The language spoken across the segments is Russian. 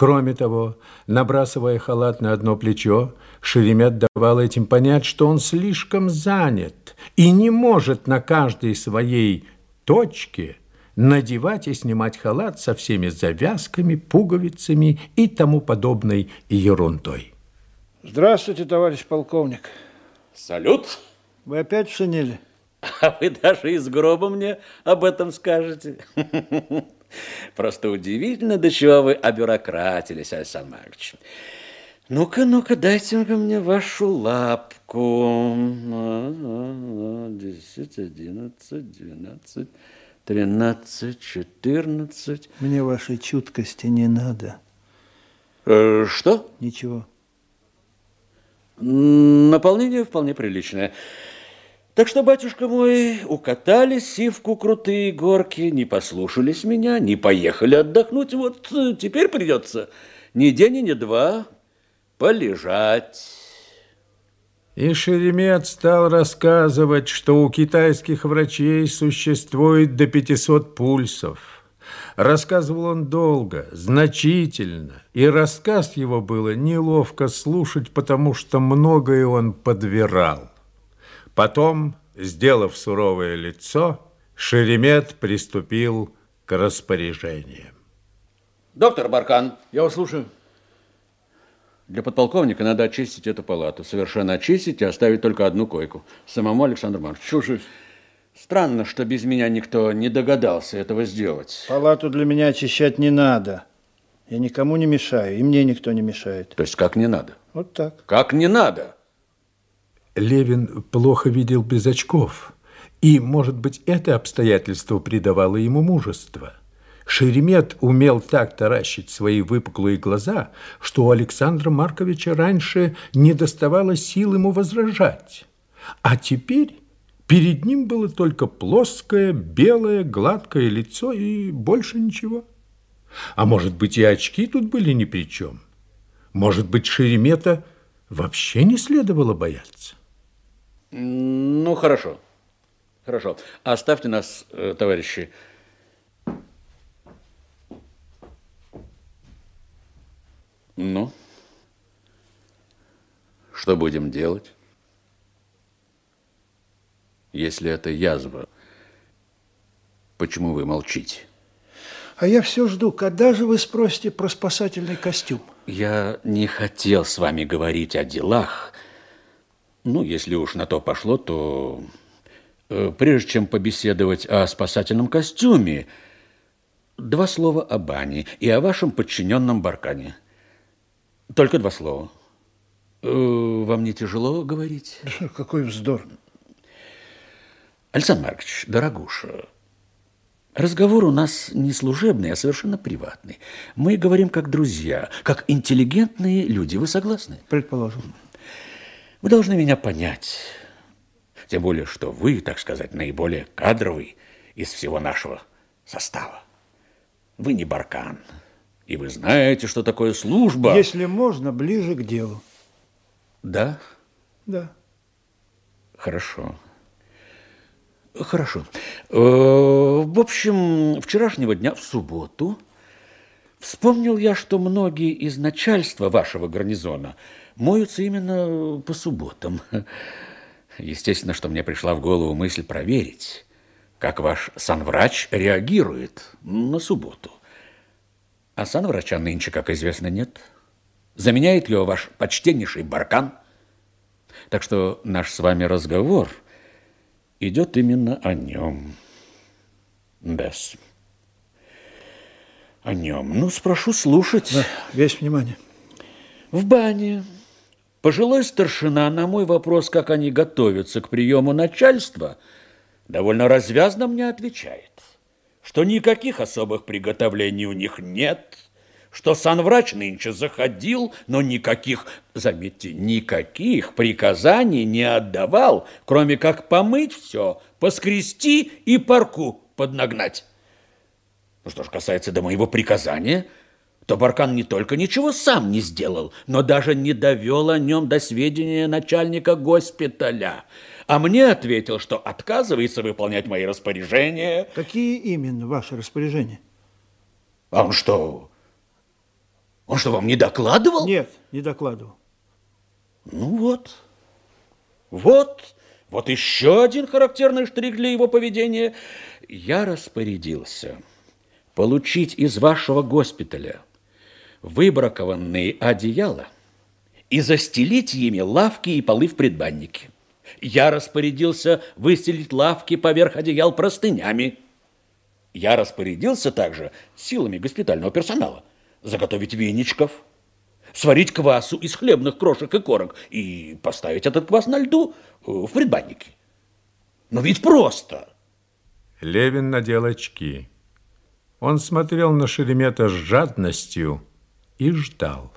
Кроме того, набрасывая халат на одно плечо, Шеремет давал этим понять, что он слишком занят и не может на каждой своей точке надевать и снимать халат со всеми завязками, пуговицами и тому подобной ерундой. Здравствуйте, товарищ полковник. Салют. Вы опять шинели? А вы даже из гроба мне об этом скажете. Просто удивительно, до чего вы обюрократились, Александр Маркович. Ну-ка, ну-ка, дайте мне вашу лапку. 10, 11, 12, 13, 14. Мне вашей чуткости не надо. Э, что? Ничего. Наполнение вполне приличное. Так что, батюшка мой, укатали сивку крутые горки, не послушались меня, не поехали отдохнуть. Вот э, теперь придется ни день и ни два полежать. И Шеремет стал рассказывать, что у китайских врачей существует до 500 пульсов. Рассказывал он долго, значительно, и рассказ его было неловко слушать, потому что многое он подбирал. Потом, сделав суровое лицо, Шеремет приступил к распоряжениям. Доктор Баркан. Я вас слушаю. Для подполковника надо очистить эту палату. Совершенно очистить и оставить только одну койку. Самому Александр Марковичу. Чушь. Странно, что без меня никто не догадался этого сделать. Палату для меня очищать не надо. Я никому не мешаю, и мне никто не мешает. То есть как не надо? Вот так. Как не надо? Левин плохо видел без очков, и, может быть, это обстоятельство придавало ему мужество. Шеремет умел так таращить свои выпуклые глаза, что у Александра Марковича раньше не доставало сил ему возражать. А теперь перед ним было только плоское, белое, гладкое лицо и больше ничего. А может быть, и очки тут были ни при чем. Может быть, Шеремета вообще не следовало бояться. Ну, хорошо. Хорошо. Оставьте нас, э, товарищи. Ну, что будем делать, если это язва? Почему вы молчите? А я все жду, когда же вы спросите про спасательный костюм? Я не хотел с вами говорить о делах, ну, если уж на то пошло, то э, прежде чем побеседовать о спасательном костюме, два слова о бане и о вашем подчиненном Баркане. Только два слова. Э, вам не тяжело говорить? Какой вздор. Александр Маркович, дорогуша, разговор у нас не служебный, а совершенно приватный. Мы говорим как друзья, как интеллигентные люди. Вы согласны? Предположим. Вы должны меня понять. Тем более, что вы, так сказать, наиболее кадровый из всего нашего состава. Вы не баркан, и вы знаете, что такое служба. Если можно, ближе к делу. Да? Да. Хорошо. Хорошо. Э, в общем, вчерашнего дня в субботу Вспомнил я, что многие из начальства вашего гарнизона моются именно по субботам. Естественно, что мне пришла в голову мысль проверить, как ваш санврач реагирует на субботу. А санврача нынче, как известно, нет. Заменяет его ваш почтеннейший баркан. Так что наш с вами разговор идет именно о нем. Да о нем. Ну, спрошу слушать. Да, весь внимание. В бане пожилой старшина на мой вопрос, как они готовятся к приему начальства, довольно развязно мне отвечает, что никаких особых приготовлений у них нет, что санврач нынче заходил, но никаких, заметьте, никаких приказаний не отдавал, кроме как помыть все, поскрести и парку поднагнать. Что ж касается до моего приказания, то Баркан не только ничего сам не сделал, но даже не довел о нем до сведения начальника госпиталя. А мне ответил, что отказывается выполнять мои распоряжения. Какие именно ваши распоряжения? А он что, он что, вам не докладывал? Нет, не докладывал. Ну вот, вот, вот еще один характерный штрих для его поведения. Я распорядился – получить из вашего госпиталя выбракованные одеяла и застелить ими лавки и полы в предбаннике. Я распорядился выстелить лавки поверх одеял простынями. Я распорядился также силами госпитального персонала заготовить веничков, сварить квасу из хлебных крошек и корок и поставить этот квас на льду э, в предбаннике. Но ведь просто! Левин надел очки. Он смотрел на Шеремета с жадностью и ждал.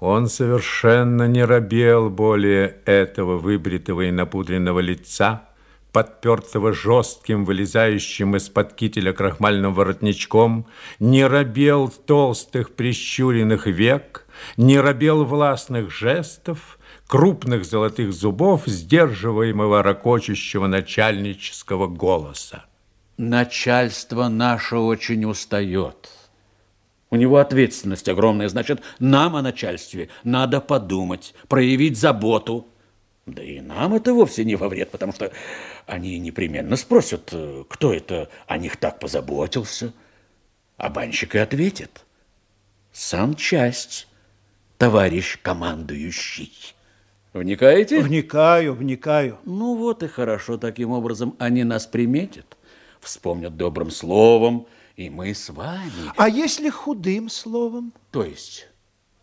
Он совершенно не робел более этого выбритого и напудренного лица, подпертого жестким, вылезающим из-под кителя крахмальным воротничком, не робел толстых прищуренных век, не робел властных жестов, крупных золотых зубов, сдерживаемого ракочущего начальнического голоса начальство наше очень устает. У него ответственность огромная, значит, нам о начальстве надо подумать, проявить заботу. Да и нам это вовсе не во вред, потому что они непременно спросят, э, кто это о них так позаботился. А банщик и ответит. Сам часть, товарищ командующий. Вникаете? Вникаю, вникаю. Ну вот и хорошо, таким образом они нас приметят вспомнят добрым словом, и мы с вами. А если худым словом? То есть?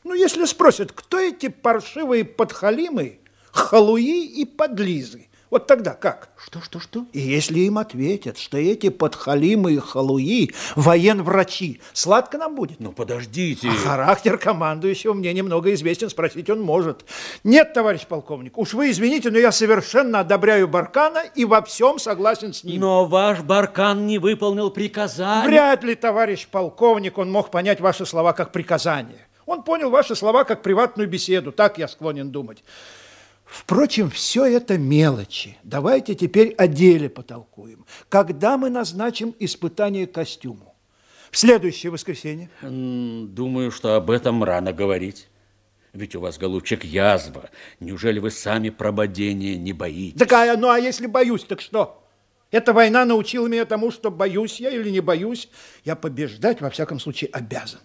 Ну, если спросят, кто эти паршивые подхалимы, халуи и подлизы, вот тогда как? Что, что, что? И если им ответят, что эти подхалимы и халуи – военврачи, сладко нам будет? Ну, подождите. А характер командующего мне немного известен, спросить он может. Нет, товарищ полковник, уж вы извините, но я совершенно одобряю Баркана и во всем согласен с ним. Но ваш Баркан не выполнил приказание. Вряд ли, товарищ полковник, он мог понять ваши слова как приказание. Он понял ваши слова как приватную беседу, так я склонен думать. Впрочем, все это мелочи. Давайте теперь о деле потолкуем. Когда мы назначим испытание костюму? В следующее воскресенье? Думаю, что об этом рано говорить. Ведь у вас, голубчик, язва. Неужели вы сами прободения не боитесь? Такая. ну а если боюсь, так что? Эта война научила меня тому, что боюсь я или не боюсь. Я побеждать, во всяком случае, обязан.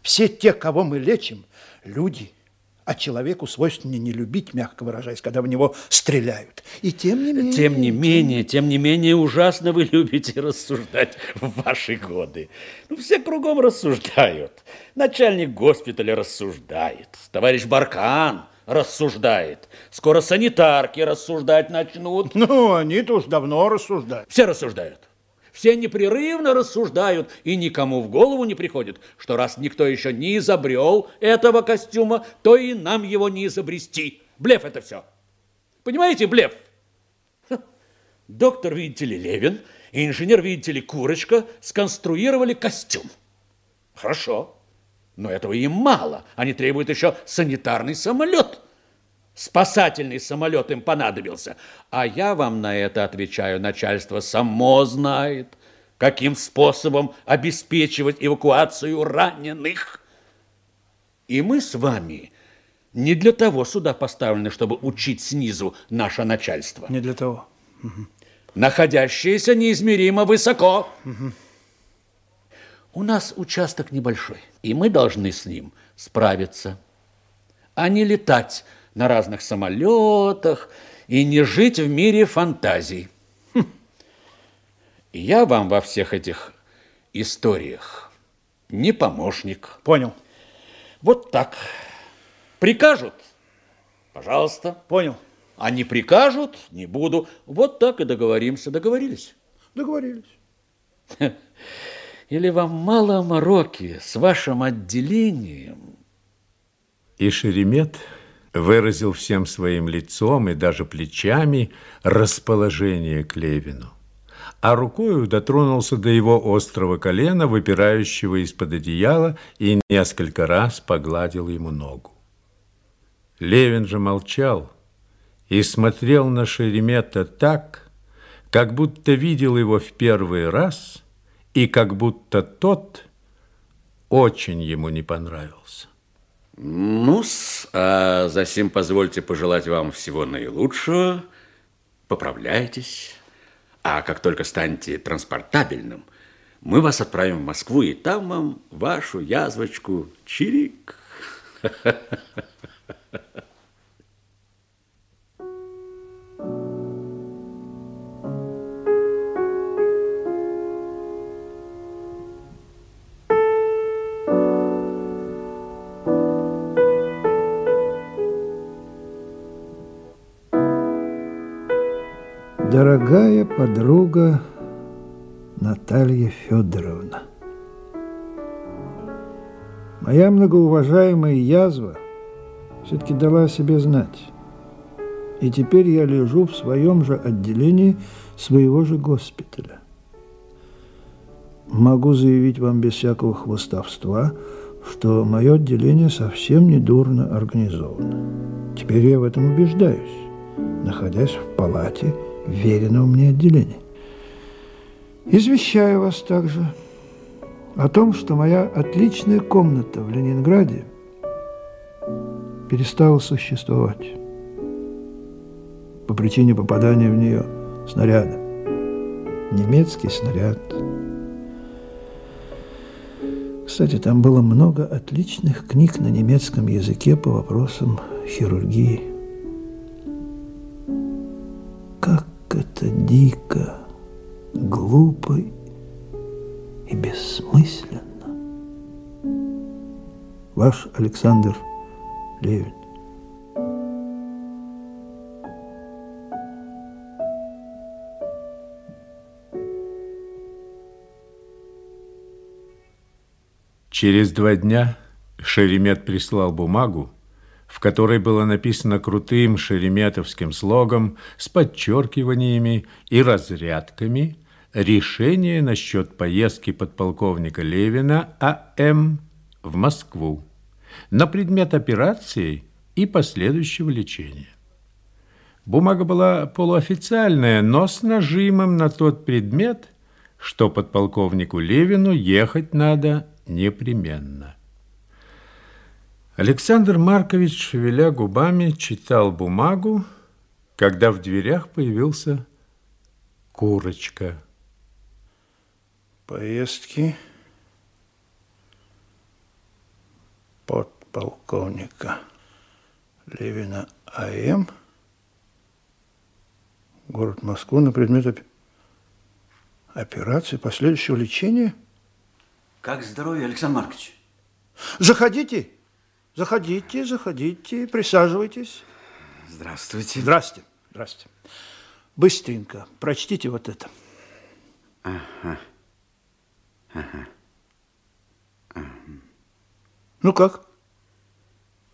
Все те, кого мы лечим, люди – а человеку свойственно не любить, мягко выражаясь, когда в него стреляют. И тем не менее... Тем не менее, тем не менее ужасно вы любите рассуждать в ваши годы. Ну, все кругом рассуждают. Начальник госпиталя рассуждает. Товарищ Баркан рассуждает. Скоро санитарки рассуждать начнут. Ну, они-то уж давно рассуждают. Все рассуждают все непрерывно рассуждают, и никому в голову не приходит, что раз никто еще не изобрел этого костюма, то и нам его не изобрести. Блеф это все. Понимаете, блеф? Доктор, видите ли, Левин, и инженер, видите ли, Курочка, сконструировали костюм. Хорошо, но этого им мало. Они требуют еще санитарный самолет – Спасательный самолет им понадобился. А я вам на это отвечаю, начальство само знает, каким способом обеспечивать эвакуацию раненых. И мы с вами не для того сюда поставлены, чтобы учить снизу наше начальство. Не для того. Угу. Находящееся неизмеримо высоко. У нас участок небольшой, и мы должны с ним справиться, а не летать на разных самолетах и не жить в мире фантазий. Хм. Я вам во всех этих историях не помощник. Понял. Вот так. Прикажут? Пожалуйста. Понял. А не прикажут? Не буду. Вот так и договоримся. Договорились? Договорились. Или вам мало мороки с вашим отделением? И Шеремет выразил всем своим лицом и даже плечами расположение к Левину, а рукою дотронулся до его острого колена, выпирающего из-под одеяла, и несколько раз погладил ему ногу. Левин же молчал и смотрел на Шеремета так, как будто видел его в первый раз и как будто тот очень ему не понравился. Ну-с, а засим позвольте пожелать вам всего наилучшего. Поправляйтесь. А как только станете транспортабельным, мы вас отправим в Москву, и там вам вашу язвочку чирик. Ha ha ha ha. подруга Наталья Федоровна. Моя многоуважаемая язва все-таки дала о себе знать. И теперь я лежу в своем же отделении своего же госпиталя. Могу заявить вам без всякого хвостовства, что мое отделение совсем не дурно организовано. Теперь я в этом убеждаюсь, находясь в палате – веренного мне отделения. Извещаю вас также о том, что моя отличная комната в Ленинграде перестала существовать по причине попадания в нее снаряда. Немецкий снаряд. Кстати, там было много отличных книг на немецком языке по вопросам хирургии. это дико, глупо и бессмысленно. Ваш Александр Левин. Через два дня Шеремет прислал бумагу, в которой было написано крутым шереметовским слогом с подчеркиваниями и разрядками решение насчет поездки подполковника Левина А.М. в Москву на предмет операции и последующего лечения. Бумага была полуофициальная, но с нажимом на тот предмет, что подполковнику Левину ехать надо непременно. Александр Маркович, шевеля губами, читал бумагу, когда в дверях появился курочка. Поездки подполковника Левина А.М. Город Москва на предмет операции последующего лечения. Как здоровье, Александр Маркович? Заходите! Заходите, заходите, присаживайтесь. Здравствуйте. Здрасте, здрасте. Быстренько прочтите вот это. Ага. Ага. ага. Ну как?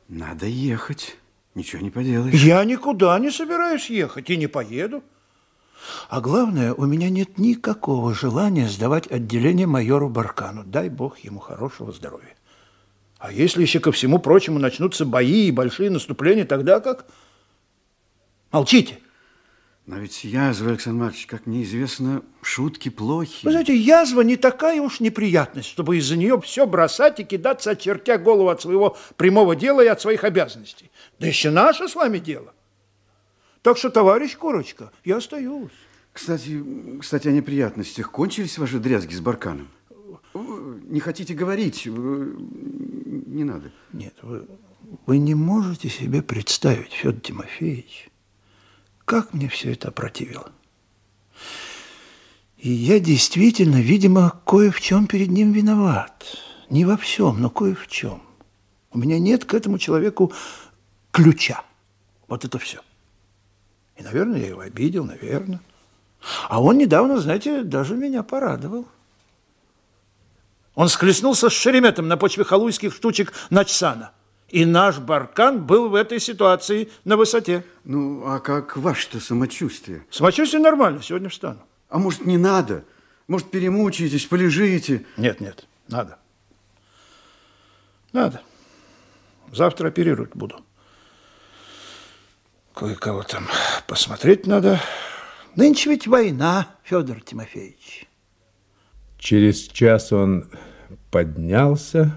Надо ехать. Ничего не поделаешь. Я никуда не собираюсь ехать и не поеду. А главное, у меня нет никакого желания сдавать отделение майору Баркану. Дай бог ему хорошего здоровья. А если еще ко всему прочему начнутся бои и большие наступления, тогда как? Молчите. Но ведь язва, Александр Маркович, как мне известно, шутки плохи. Вы знаете, язва не такая уж неприятность, чтобы из-за нее все бросать и кидаться, очертя голову от своего прямого дела и от своих обязанностей. Да еще наше с вами дело. Так что, товарищ Курочка, я остаюсь. Кстати, кстати, о неприятностях. Кончились ваши дрязги с Барканом? Не хотите говорить? не надо. Нет, вы, вы не можете себе представить, Федор Тимофеевич, как мне все это противило. И я действительно, видимо, кое в чем перед ним виноват. Не во всем, но кое в чем. У меня нет к этому человеку ключа. Вот это все. И, наверное, я его обидел, наверное. А он недавно, знаете, даже меня порадовал. Он схлестнулся с Шереметом на почве халуйских штучек Начсана. И наш Баркан был в этой ситуации на высоте. Ну, а как ваше-то самочувствие? Самочувствие нормально, сегодня встану. А может, не надо? Может, перемучаетесь, полежите? Нет, нет, надо. Надо. Завтра оперировать буду. Кое-кого там посмотреть надо. Нынче ведь война, Федор Тимофеевич. Через час он поднялся,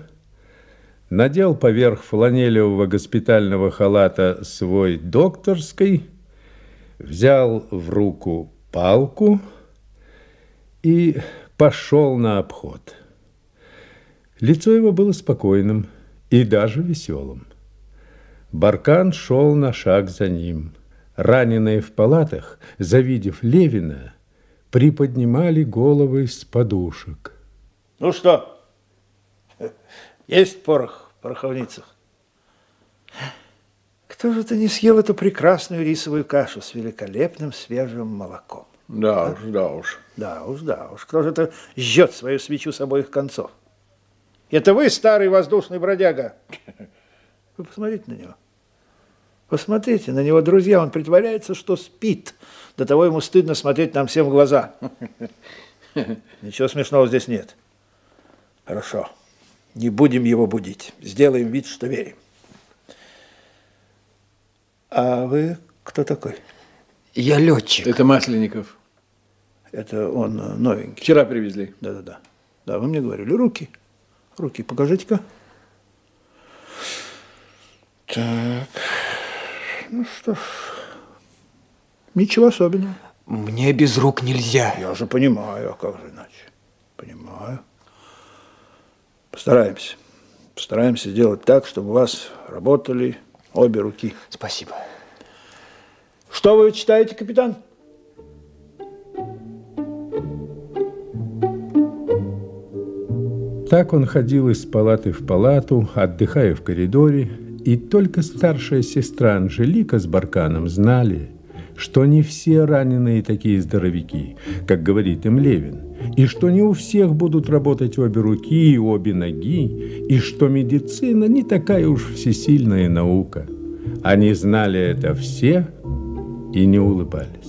надел поверх фланелевого госпитального халата свой докторской, взял в руку палку и пошел на обход. Лицо его было спокойным и даже веселым. Баркан шел на шаг за ним. Раненые в палатах, завидев Левина, приподнимали головы с подушек. Ну что, есть порох в пороховницах? Кто же это не съел эту прекрасную рисовую кашу с великолепным свежим молоком? Да а? уж, да уж. Да уж, да уж. Кто же это жжет свою свечу с обоих концов? Это вы, старый воздушный бродяга? Вы посмотрите на него. Посмотрите на него, друзья, он притворяется, что спит до того ему стыдно смотреть нам всем в глаза. Ничего смешного здесь нет. Хорошо. Не будем его будить. Сделаем вид, что верим. А вы кто такой? Я летчик. Это Масленников. Это он э, новенький. Вчера привезли. Да-да-да. Да, вы мне говорили. Руки. Руки покажите-ка. Так. Ну что ж. Ничего особенного. Мне без рук нельзя. Я же понимаю, а как же иначе? Понимаю. Постараемся. Постараемся сделать так, чтобы у вас работали обе руки. Спасибо. Что вы читаете, капитан? Так он ходил из палаты в палату, отдыхая в коридоре, и только старшая сестра Анжелика с Барканом знали, что не все раненые такие здоровики, как говорит им Левин, и что не у всех будут работать обе руки и обе ноги, и что медицина не такая уж всесильная наука. Они знали это все и не улыбались.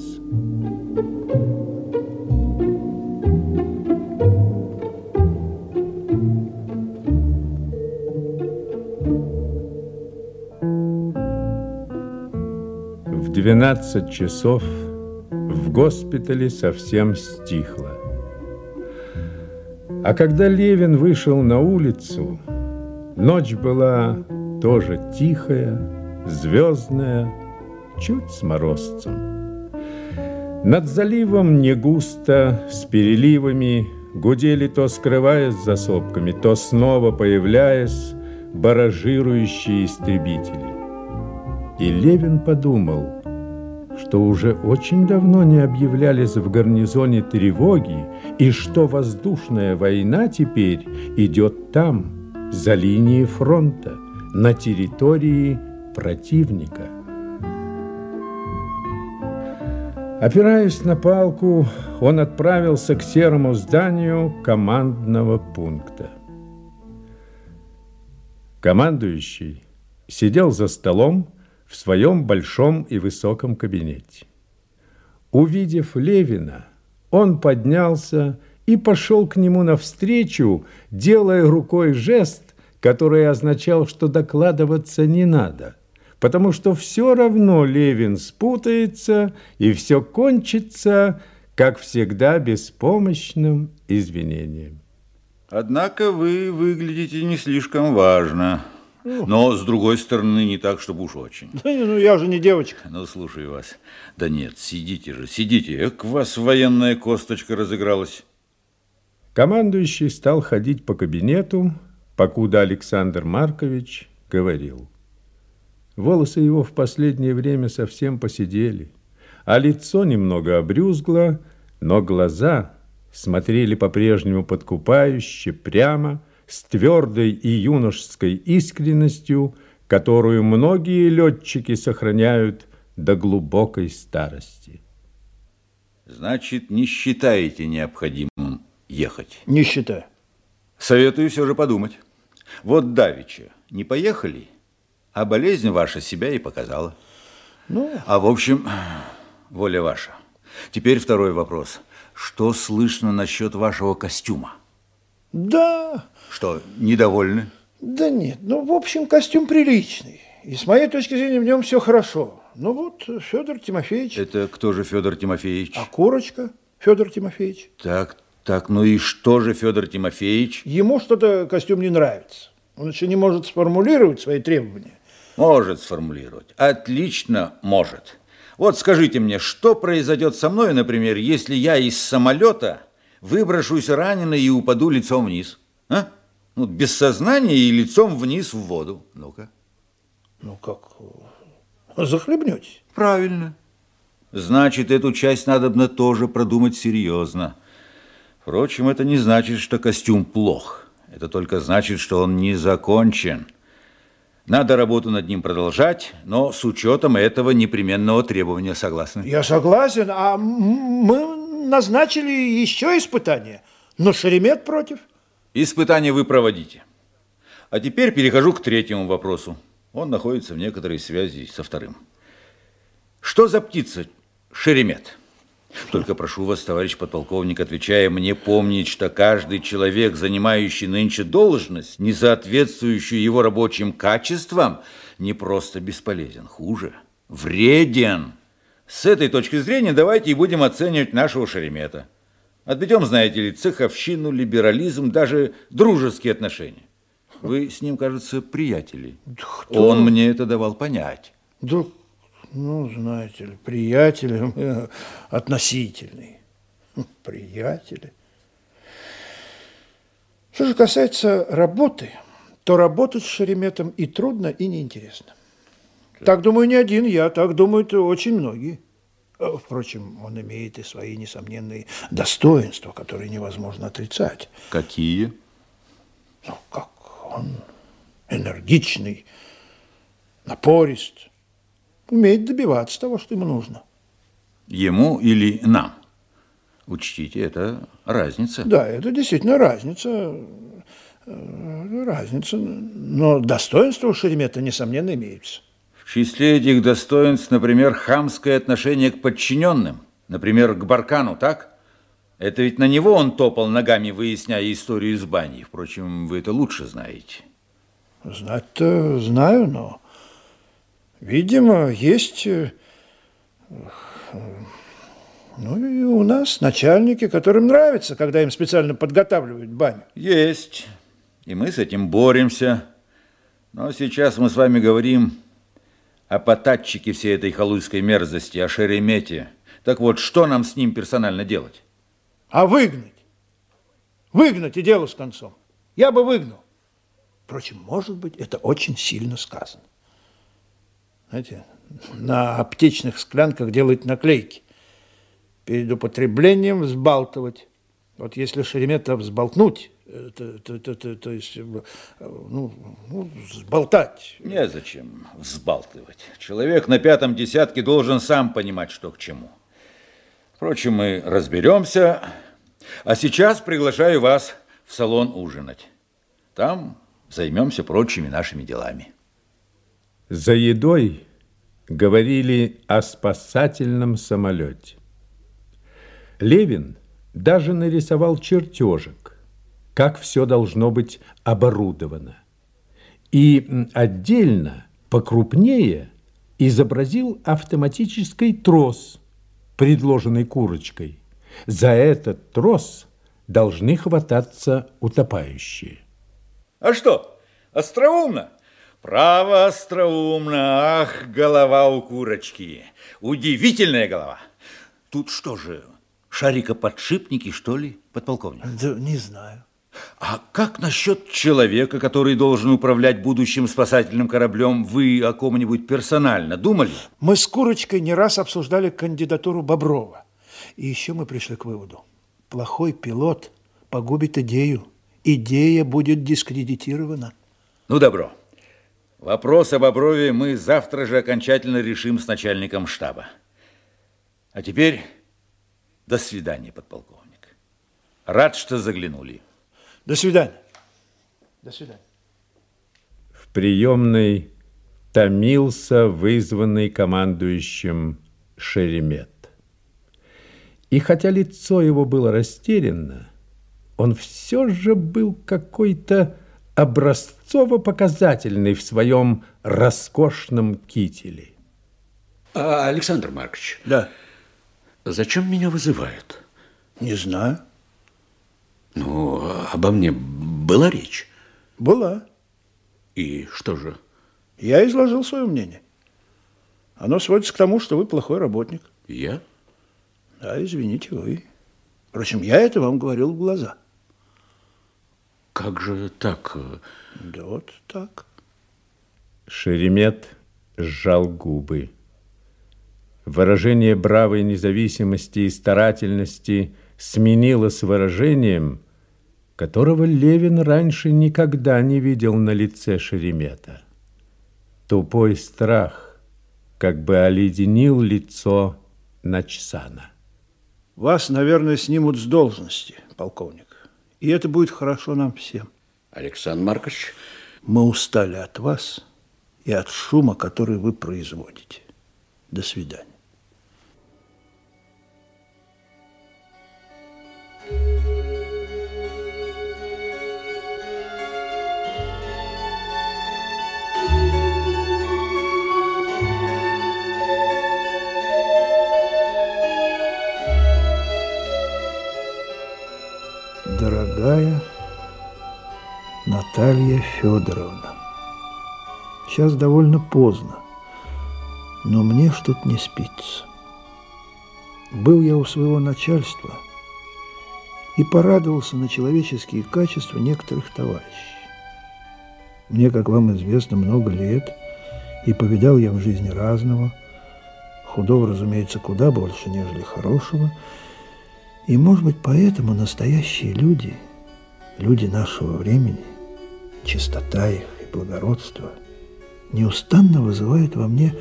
12 часов в госпитале совсем стихло. А когда Левин вышел на улицу, ночь была тоже тихая, звездная, чуть с морозцем. Над заливом негусто с переливами, гудели то скрываясь за сопками, то снова появляясь баражирующие истребители. И Левин подумал, что уже очень давно не объявлялись в гарнизоне тревоги и что воздушная война теперь идет там, за линией фронта, на территории противника. Опираясь на палку, он отправился к серому зданию командного пункта. Командующий сидел за столом, в своем большом и высоком кабинете. Увидев Левина, он поднялся и пошел к нему навстречу, делая рукой жест, который означал, что докладываться не надо, потому что все равно Левин спутается и все кончится, как всегда, беспомощным извинением. Однако вы выглядите не слишком важно, но, с другой стороны, не так, чтобы уж очень. Да, ну я же не девочка. Ну, слушаю вас. Да нет, сидите же, сидите. К вас военная косточка разыгралась. Командующий стал ходить по кабинету, покуда Александр Маркович говорил. Волосы его в последнее время совсем посидели, а лицо немного обрюзгло, но глаза смотрели по-прежнему подкупающе, прямо – с твердой и юношеской искренностью, которую многие летчики сохраняют до глубокой старости. Значит, не считаете необходимым ехать? Не считаю. Советую все же подумать. Вот Давича не поехали, а болезнь ваша себя и показала. Ну... А в общем, воля ваша. Теперь второй вопрос. Что слышно насчет вашего костюма? Да, что, недовольны? Да нет, ну, в общем, костюм приличный. И с моей точки зрения в нем все хорошо. Ну вот, Федор Тимофеевич. Это кто же Федор Тимофеевич? А курочка Федор Тимофеевич. Так, так, ну и что же Федор Тимофеевич? Ему что-то костюм не нравится. Он еще не может сформулировать свои требования. Может сформулировать. Отлично может. Вот скажите мне, что произойдет со мной, например, если я из самолета выброшусь раненый и упаду лицом вниз? А? ну, без сознания и лицом вниз в воду. Ну-ка. Ну как, э, захлебнетесь? Правильно. Значит, эту часть надо бы тоже продумать серьезно. Впрочем, это не значит, что костюм плох. Это только значит, что он не закончен. Надо работу над ним продолжать, но с учетом этого непременного требования согласны? Я согласен, а мы назначили еще испытание, но Шеремет против. Испытание вы проводите. А теперь перехожу к третьему вопросу. Он находится в некоторой связи со вторым. Что за птица Шеремет? Только прошу вас, товарищ подполковник, отвечая мне, помнить, что каждый человек, занимающий нынче должность, не соответствующую его рабочим качествам, не просто бесполезен, хуже, вреден. С этой точки зрения давайте и будем оценивать нашего Шеремета. Отведем, знаете ли, цеховщину, либерализм, даже дружеские отношения. Вы с ним, кажется, приятели. Да кто? Он мне это давал понять. Да, ну, знаете ли, приятели э, относительные. Хм, приятели. Что же касается работы, то работать с Шереметом и трудно, и неинтересно. Так, так думаю, не один я, так думают очень многие. Э, впрочем, он имеет и свои несомненные достоинства, которые невозможно отрицать. Какие? Ну, как он энергичный, напорист, умеет добиваться того, что ему нужно. Ему или нам? Учтите, это разница. Да, это действительно разница. Э, разница. Но достоинство у Шеремета, несомненно, имеется. В числе этих достоинств, например, хамское отношение к подчиненным, например, к Баркану, так? Это ведь на него он топал ногами, выясняя историю с баней. Впрочем, вы это лучше знаете. Знать-то знаю, но, видимо, есть... Э, ну и у нас начальники, которым нравится, когда им специально подготавливают баню. Есть. И мы с этим боремся. Но сейчас мы с вами говорим о потатчике всей этой халуйской мерзости, а о Шеремете. Так вот, что нам с ним персонально делать? А выгнать. Выгнать и дело с концом. Я бы выгнал. Впрочем, может быть, это очень сильно сказано. Знаете, на аптечных склянках делать наклейки. Перед употреблением взбалтывать. Вот если Шеремета взболтнуть, то, то, то, то, есть, э, ну, ну, сболтать. Незачем взбалтывать. Человек на пятом десятке должен сам понимать, что к чему. Впрочем, мы разберемся. А сейчас приглашаю вас в салон ужинать. Там займемся прочими нашими делами. За едой говорили о спасательном самолете. Левин даже нарисовал чертежик, как все должно быть оборудовано. И отдельно, покрупнее, изобразил автоматический трос, предложенный курочкой. За этот трос должны хвататься утопающие. А что, остроумно? Право остроумно, ах, голова у курочки. Удивительная голова. Тут что же, шарикоподшипники что ли, подполковник? Да не знаю. А как насчет человека, который должен управлять будущим спасательным кораблем? Вы о ком-нибудь персонально думали? Мы с Курочкой не раз обсуждали кандидатуру Боброва. И еще мы пришли к выводу. Плохой пилот погубит идею. Идея будет дискредитирована. Ну, добро. Вопрос об Боброве мы завтра же окончательно решим с начальником штаба. А теперь до свидания, подполковник. Рад, что заглянули. До свидания. До свидания. В приемной томился вызванный командующим Шеремет. И хотя лицо его было растерянно, он все же был какой-то образцово-показательный в своем роскошном кителе. А, Александр Маркович. Да. Зачем меня вызывают? Не знаю. Ну, обо мне была речь? Была. И что же? Я изложил свое мнение. Оно сводится к тому, что вы плохой работник. Я? Да, извините вы. Впрочем, я это вам говорил в глаза. Как же так? Да вот так. Шеремет сжал губы. Выражение бравой независимости и старательности – сменилось выражением, которого Левин раньше никогда не видел на лице Шеремета. Тупой страх как бы оледенил лицо Начсана. Вас, наверное, снимут с должности, полковник. И это будет хорошо нам всем. Александр Маркович, мы устали от вас и от шума, который вы производите. До свидания. дорогая Наталья Федоровна. Сейчас довольно поздно, но мне что-то не спится. Был я у своего начальства и порадовался на человеческие качества некоторых товарищей. Мне, как вам известно, много лет, и повидал я в жизни разного, худого, разумеется, куда больше, нежели хорошего – и, может быть, поэтому настоящие люди, люди нашего времени, чистота их и благородство неустанно вызывают во мне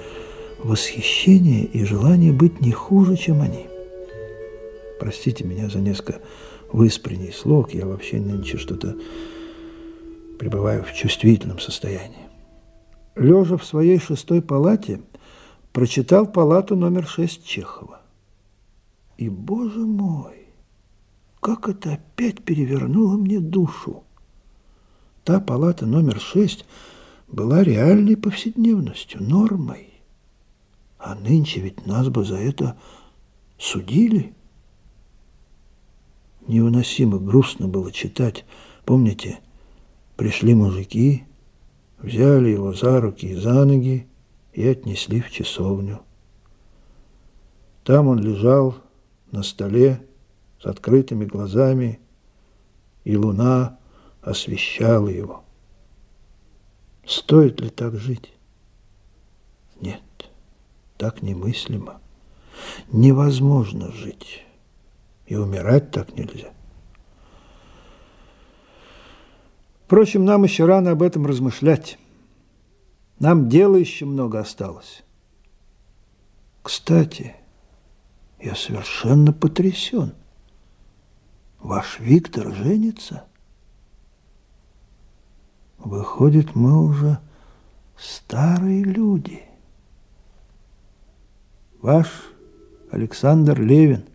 восхищение и желание быть не хуже, чем они. Простите меня за несколько выспренний слог, я вообще нынче что-то пребываю в чувствительном состоянии. Лежа в своей шестой палате, прочитал палату номер шесть Чехова. И, боже мой, как это опять перевернуло мне душу! Та палата номер шесть была реальной повседневностью, нормой. А нынче ведь нас бы за это судили. Невыносимо грустно было читать. Помните, пришли мужики, взяли его за руки и за ноги и отнесли в часовню. Там он лежал, на столе с открытыми глазами, и луна освещала его. Стоит ли так жить? Нет, так немыслимо. Невозможно жить, и умирать так нельзя. Впрочем, нам еще рано об этом размышлять. Нам дела еще много осталось. Кстати, я совершенно потрясен. Ваш Виктор женится? Выходит, мы уже старые люди. Ваш Александр Левин –